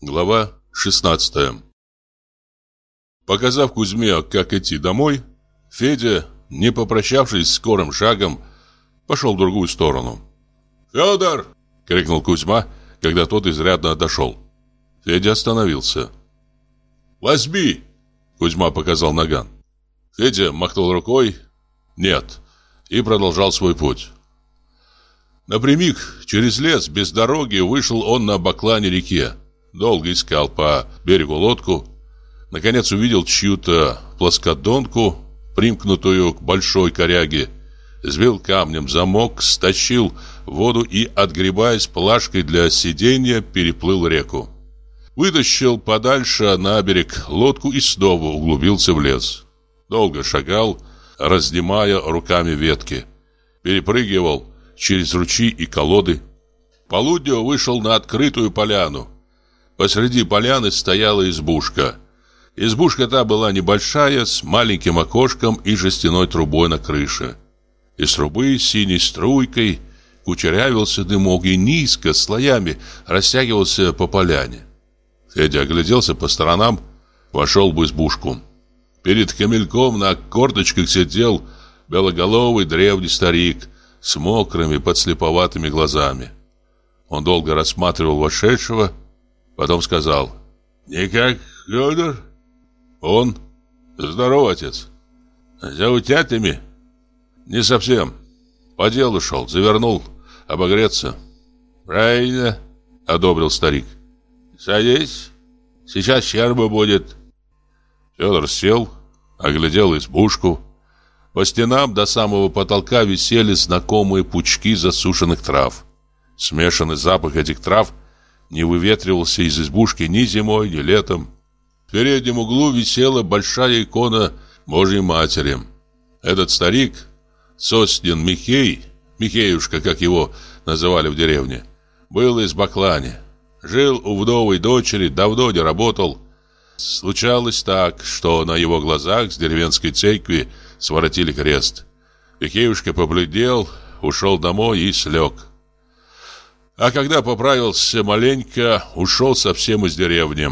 Глава 16 Показав Кузьме, как идти домой, Федя, не попрощавшись скорым шагом, пошел в другую сторону. «Федор!» — крикнул Кузьма, когда тот изрядно отошел. Федя остановился. «Возьми!» — Кузьма показал наган. Федя махнул рукой «нет» и продолжал свой путь. Напрямик через лес без дороги вышел он на баклане реке. Долго искал по берегу лодку. Наконец увидел чью-то плоскодонку, примкнутую к большой коряге. Сбил камнем замок, стащил воду и, отгребаясь плашкой для сидения, переплыл реку. Вытащил подальше на берег лодку и снова углубился в лес. Долго шагал, разнимая руками ветки. Перепрыгивал через ручьи и колоды. Полудню вышел на открытую поляну. Посреди поляны стояла избушка. Избушка та была небольшая, с маленьким окошком и жестяной трубой на крыше. Из трубы синей струйкой кучерявился дымок и низко, слоями, растягивался по поляне. Федя огляделся по сторонам, вошел в избушку. Перед камельком на корточках сидел белоголовый древний старик с мокрыми подслеповатыми глазами. Он долго рассматривал вошедшего, потом сказал «Никак, Федор?» «Он?» «Здорово, отец!» «За утятами?» «Не совсем. По делу шел, завернул, обогреться». «Правильно», — одобрил старик. «Садись, сейчас щерба будет». Федор сел, оглядел избушку. По стенам до самого потолка висели знакомые пучки засушенных трав. Смешанный запах этих трав не выветривался из избушки ни зимой, ни летом. В переднем углу висела большая икона Божьей Матери. Этот старик, Соснин Михей, Михеюшка, как его называли в деревне, был из Баклани. Жил у вдовой дочери, давно не работал, Случалось так, что на его глазах с деревенской церкви своротили крест. Пихеюшка побледнел, ушел домой и слег. А когда поправился маленько, ушел совсем из деревни.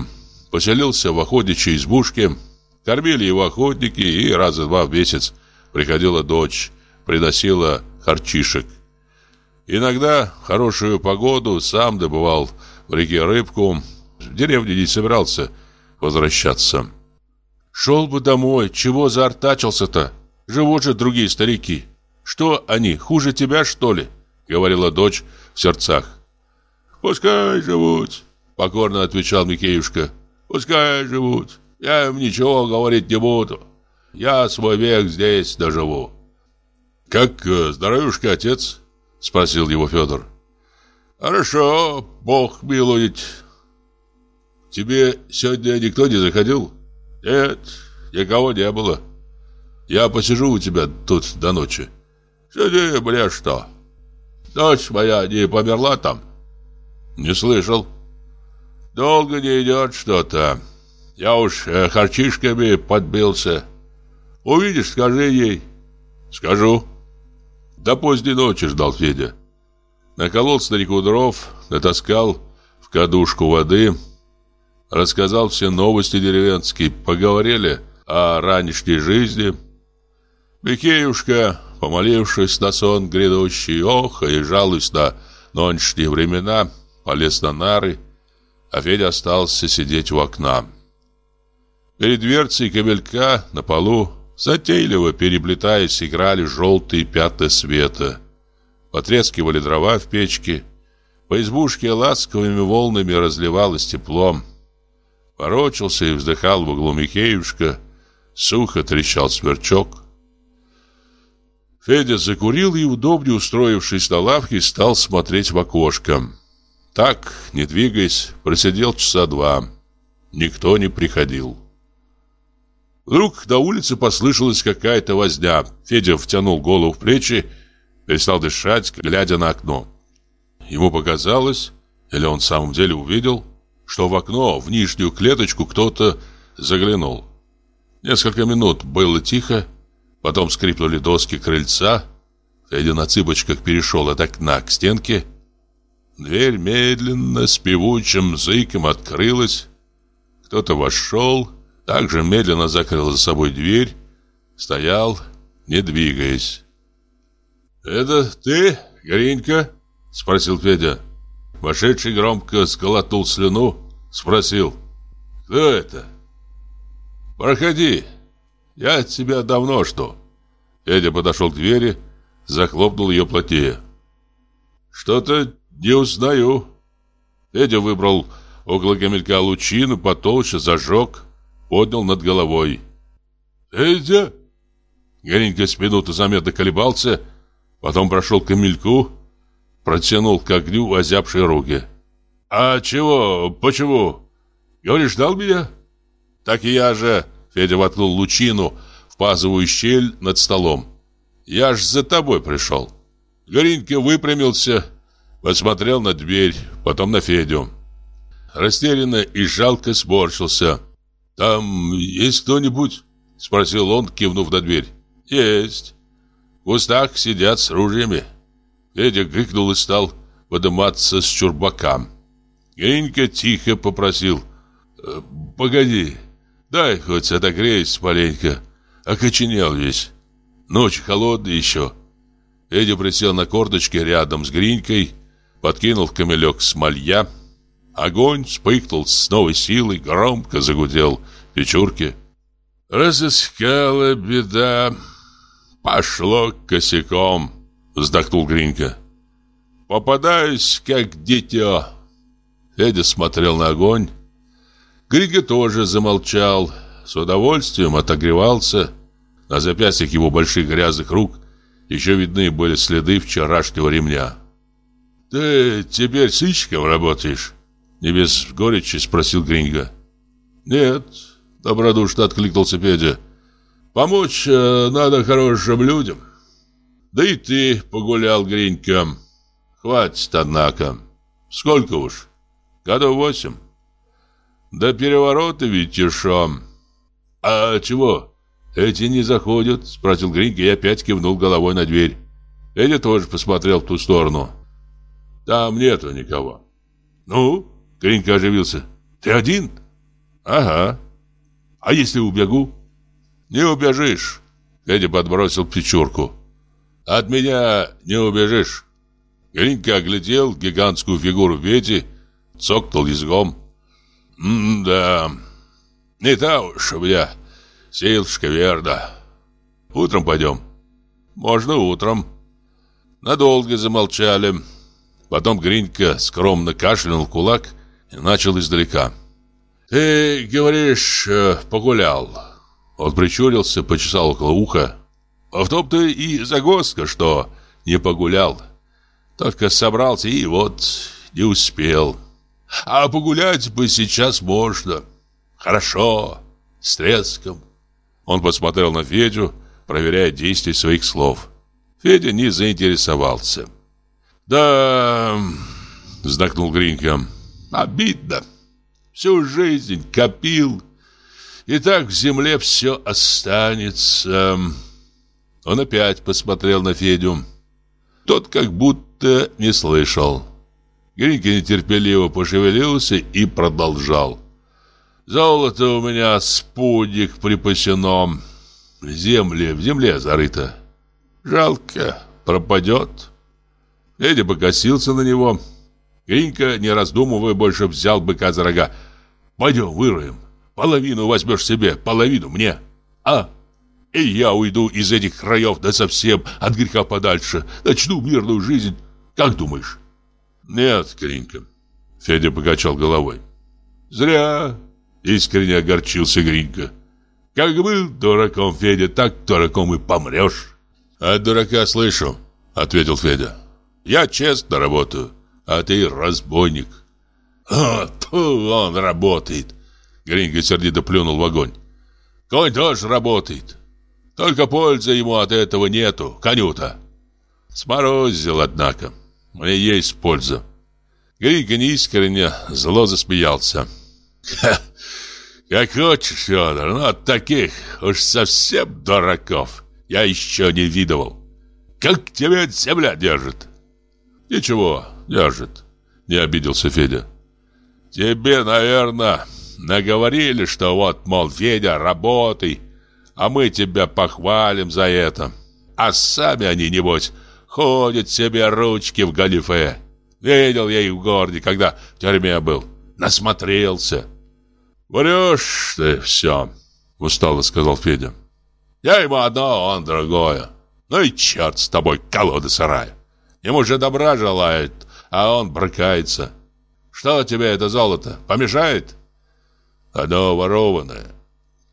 Поселился в охотничьей избушке. Кормили его охотники, и раза два в месяц приходила дочь, приносила харчишек. Иногда хорошую погоду сам добывал в реке рыбку. В деревне не собирался – возвращаться. «Шел бы домой, чего заортачился-то? Живут же другие старики. Что они, хуже тебя, что ли?» Говорила дочь в сердцах. «Пускай живут», — покорно отвечал Микеюшка. «Пускай живут. Я им ничего говорить не буду. Я свой век здесь доживу». «Как э, здоровюшка, отец?» — спросил его Федор. «Хорошо, Бог милует. Тебе сегодня никто не заходил? Нет, никого не было. Я посижу у тебя тут до ночи. Сиди, бля, что? Дочь моя не померла там? Не слышал. Долго не идет что-то. Я уж э, харчишками подбился. Увидишь, скажи ей. Скажу. До поздней ночи ждал Федя. Наколол старику дров, натаскал в кадушку воды, рассказал все новости деревенские, поговорили о ранешней жизни. Микеюшка, помолившись на сон грядущий, ох, и жалуясь на нонешние времена, полез на нары, а Федя остался сидеть у окна. Перед дверцей кабелька на полу затейливо переплетаясь играли желтые пятна света. Потрескивали дрова в печке. По избушке ласковыми волнами разливалось теплом. Ворочался и вздыхал в углу Михеюшка. Сухо трещал сверчок. Федя закурил и, удобнее устроившись на лавке, стал смотреть в окошко. Так, не двигаясь, просидел часа два. Никто не приходил. Вдруг на улице послышалась какая-то возня. Федя втянул голову в плечи, перестал дышать, глядя на окно. Ему показалось, или он в самом деле увидел, что в окно, в нижнюю клеточку кто-то заглянул. Несколько минут было тихо, потом скрипнули доски крыльца. Федя на цыпочках перешел от окна к стенке. Дверь медленно, с певучим зыком открылась. Кто-то вошел, также медленно закрыл за собой дверь, стоял, не двигаясь. «Это ты, Гринька?» — спросил Федя. Вошедший громко сколотул слюну, спросил. «Кто это?» «Проходи, я тебя давно жду». Федя подошел к двери, захлопнул ее плотнее. «Что-то не узнаю». Федя выбрал около камелька лучину, потолще зажег, поднял над головой. «Федя!» Горенька с минуты заметно колебался, потом прошел к камельку, протянул к огню озябшие руки. «А чего? Почему? Говоришь, ждал меня?» «Так и я же...» Федя воткнул лучину в пазовую щель над столом. «Я ж за тобой пришел». Горинка выпрямился, посмотрел на дверь, потом на Федю. Растерянно и жалко сборщился. «Там есть кто-нибудь?» Спросил он, кивнув на дверь. «Есть. В кустах сидят с ружьями». Федя гыкнул и стал подниматься с чурбакам. Гринька тихо попросил. «Э, «Погоди, дай хоть отогреюсь маленько. Окоченел весь. Ночь холодная еще». Федя присел на корточки рядом с Гринькой, подкинул камелек смолья. Огонь вспыхнул с новой силой, громко загудел в печурке. «Разыскала беда, пошло косяком», — вздохнул Гринька. «Попадаюсь, как дитё». Федя смотрел на огонь. Гринька тоже замолчал, с удовольствием отогревался. На запястьях его больших грязных рук еще видны были следы вчерашнего ремня. «Ты теперь сыщиком работаешь?» Не без горечи спросил Гриньга. «Нет», — добродушно откликнулся Федя. «Помочь э, надо хорошим людям». «Да и ты погулял, Гринька. Хватит, однако. Сколько уж? Годов восемь. До переворота ведь еще. А чего? Эти не заходят?» Спросил Гринька и опять кивнул головой на дверь. Федя тоже посмотрел в ту сторону. «Там нету никого». «Ну?» Гринька оживился. «Ты один?» «Ага. А если убегу?» «Не убежишь», — Федя подбросил печурку. «От меня не убежишь». Гринька оглядел гигантскую фигуру Феди, цокнул языком. «М-да, не та уж у меня силушка верда. Утром пойдем?» «Можно утром». Надолго замолчали. Потом Гринька скромно кашлянул кулак и начал издалека. «Ты, говоришь, э, погулял». Он причурился, почесал около уха. «А в том-то и загвоздка, что не погулял. Только собрался и вот не успел. А погулять бы сейчас можно. Хорошо, с треском». Он посмотрел на Федю, проверяя действие своих слов. Федя не заинтересовался. «Да...» — вздохнул Гринька. Обидно. Всю жизнь копил. И так в земле все останется. Он опять посмотрел на Федю. Тот как будто не слышал. Гринька нетерпеливо пошевелился и продолжал. «Золото у меня спудик припасено. В земле, в земле зарыто. Жалко, пропадет». Федя покосился на него Гринька, не раздумывая, больше взял быка за рога. «Пойдем, выроем. Половину возьмешь себе, половину мне. А? И я уйду из этих краев да совсем от греха подальше. Начну мирную жизнь. Как думаешь?» «Нет, Гринька». Федя покачал головой. «Зря!» — искренне огорчился Гринька. «Как был дураком, Федя, так дураком и помрешь». «От дурака слышу», — ответил Федя. «Я честно работаю а ты разбойник. А, то он работает. Гринго сердито плюнул в огонь. Конь тоже работает. Только пользы ему от этого нету, конюта. Сморозил, однако. Мне есть польза. Гринго неискренне зло засмеялся. Как хочешь, Федор, но от таких уж совсем дураков я еще не видывал. Как тебя земля держит? Ничего, держит. Не обиделся Федя. Тебе, наверное, наговорили, что вот, мол, Федя, работай, а мы тебя похвалим за это. А сами они, небось, ходят себе ручки в галифе. Видел я их в городе, когда в тюрьме был. Насмотрелся. Врешь ты все, устало сказал Федя. Я ему одно, он другое. Ну и черт с тобой, колода сарая. Ему же добра желает, а он брыкается. Что тебе это золото? Помешает? Оно ворованное.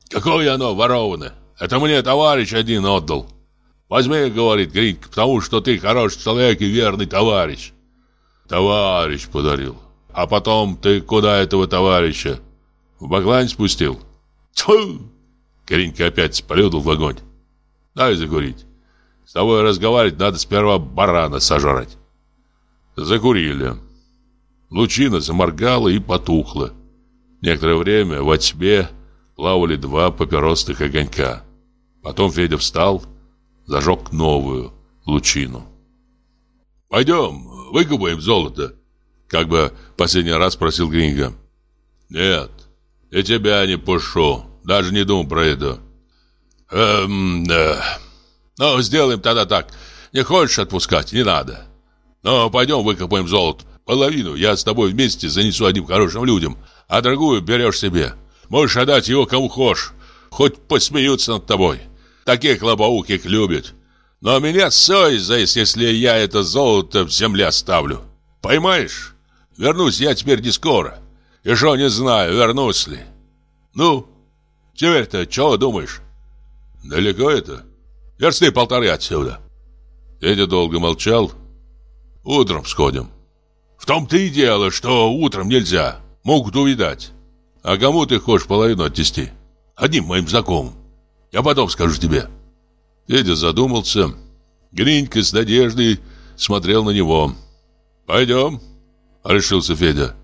Какое оно ворованное? Это мне товарищ один отдал. Возьми, говорит Гринька, потому что ты хороший человек и верный товарищ. Товарищ подарил. А потом ты куда этого товарища? В баглань спустил? Тьфу! Гринька опять сплюнул в огонь. Дай закурить. С тобой разговаривать надо сперва барана сожрать. Закурили. Лучина заморгала и потухла. Некоторое время во тьме плавали два папиросных огонька. Потом Федя встал, зажег новую лучину. «Пойдем, выкупаем золото», — как бы последний раз спросил Гринго. «Нет, я тебя не пушу, даже не думал про это». «Эм, да. Ну, сделаем тогда так. Не хочешь отпускать, не надо. Ну, пойдем выкопаем золото. Половину я с тобой вместе занесу одним хорошим людям, а другую берешь себе. Можешь отдать его кому хочешь, хоть посмеются над тобой. Таких лобоухих любят. Но меня совесть заест, если я это золото в земле оставлю. Поймаешь? Вернусь я теперь не скоро. Еще не знаю, вернусь ли. Ну, теперь-то чего думаешь? Далеко это? Версты полторы отсюда. Федя долго молчал. Утром сходим. В том-то и дело, что утром нельзя. Могут увидать. А кому ты хочешь половину отнести? Одним моим знакомым. Я потом скажу тебе. Федя задумался. Гринька с надеждой смотрел на него. «Пойдем», — решился Федя.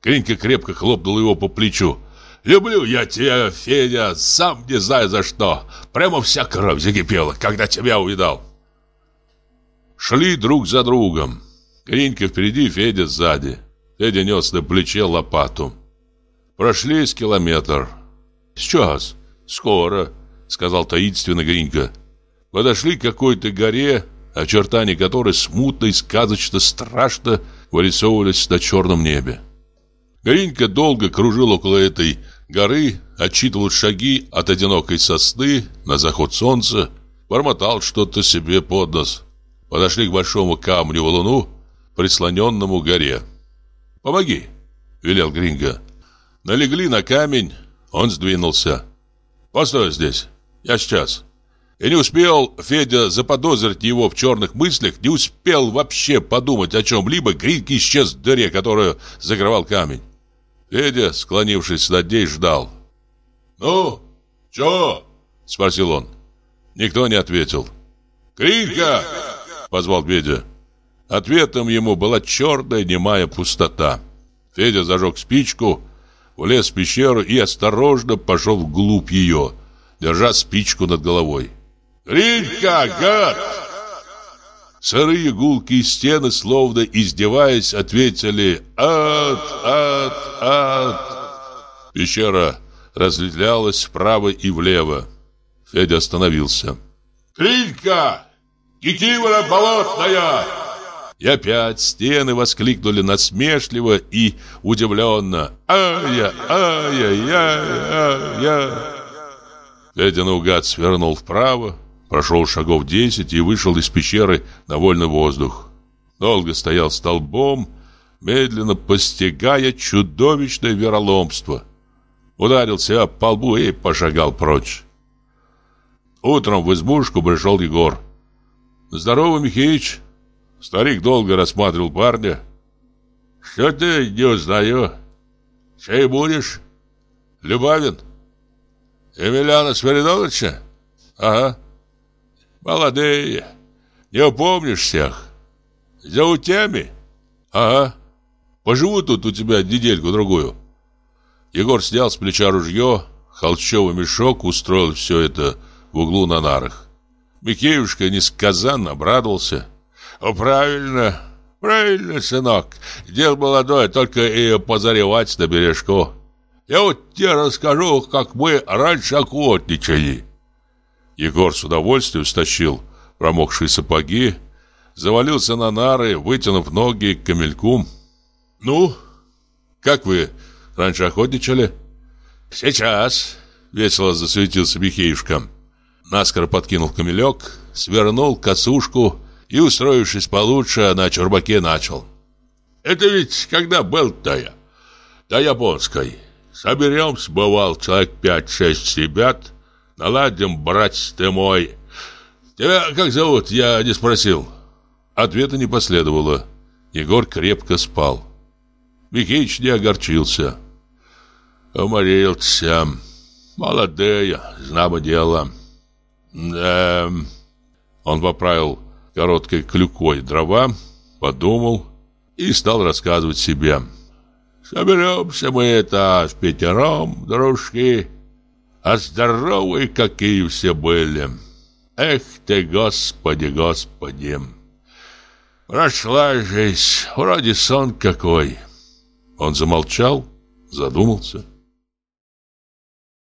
Гринька крепко хлопнул его по плечу. «Люблю я тебя, Федя, сам не знаю за что. Прямо вся кровь закипела, когда тебя увидал». Шли друг за другом. Гринька впереди, Федя сзади. Федя нес на плече лопату. Прошли с километр. «Сейчас, скоро», — сказал таинственно Гринька. Подошли к какой-то горе, очертания которой смутно и сказочно страшно вырисовывались на черном небе. Гринька долго кружил около этой горы, отчитывал шаги от одинокой сосны на заход солнца, бормотал что-то себе под нос. Подошли к большому камню-валуну, прислоненному к горе. «Помоги!» — велел Гринго. Налегли на камень, он сдвинулся. «Постой здесь, я сейчас». И не успел Федя заподозрить его в черных мыслях, не успел вообще подумать о чем-либо, Гринька исчез в дыре, которую закрывал камень. Федя, склонившись над ней, ждал. «Ну, чё?» — спросил он. Никто не ответил. «Гринька!» — позвал Федя. Ответом ему была черная немая пустота. Федя зажег спичку, влез в пещеру и осторожно пошел вглубь ее, держа спичку над головой. «Рилька, гад!» Сырые гулкие стены, словно издеваясь, ответили «Ад, ад, ад!» Пещера разветвлялась вправо и влево. Федя остановился. «Крилька! Кикимора болотная!» И опять стены воскликнули насмешливо и удивленно. «Ай-я, ай-я, ай-я!» Федя наугад свернул вправо, прошел шагов десять и вышел из пещеры на вольный воздух. Долго стоял столбом, медленно постигая чудовищное вероломство. Ударился по лбу и пошагал прочь. Утром в избушку пришел Егор. «Здорово, Михеич!» Старик долго рассматривал парня. «Что ты не узнаю? Чей будешь? Любавин? Емельяна Свиридовича? Ага. Молодые. Не упомнишь всех? За утями? Ага. Поживу тут у тебя недельку-другую». Егор снял с плеча ружье, холщовый мешок, устроил все это в углу на нарах. Михеюшка несказанно обрадовался. «Правильно, Правильно, сынок. Дело молодое, только и позаревать на бережку. Я вот тебе расскажу, как мы раньше охотничали. Егор с удовольствием стащил промокшие сапоги, завалился на нары, вытянув ноги к камельку. «Ну, как вы раньше охотничали?» «Сейчас», — весело засветился Михеюшка. Наскоро подкинул камелек, свернул косушку и, устроившись получше, на чурбаке начал. «Это ведь когда был-то я? До японской. Соберемся, бывал, человек пять-шесть ребят, наладим, брать ты мой. Тебя как зовут, я не спросил». Ответа не последовало. Егор крепко спал. Михеич не огорчился. Уморился. Молодые, знамо дело. Да. Он поправил короткой клюкой дрова, подумал и стал рассказывать себе. Соберемся мы это в пятером, дружки, а здоровые какие все были. Эх ты, Господи, Господи! Прошла жизнь, вроде сон какой. Он замолчал, задумался.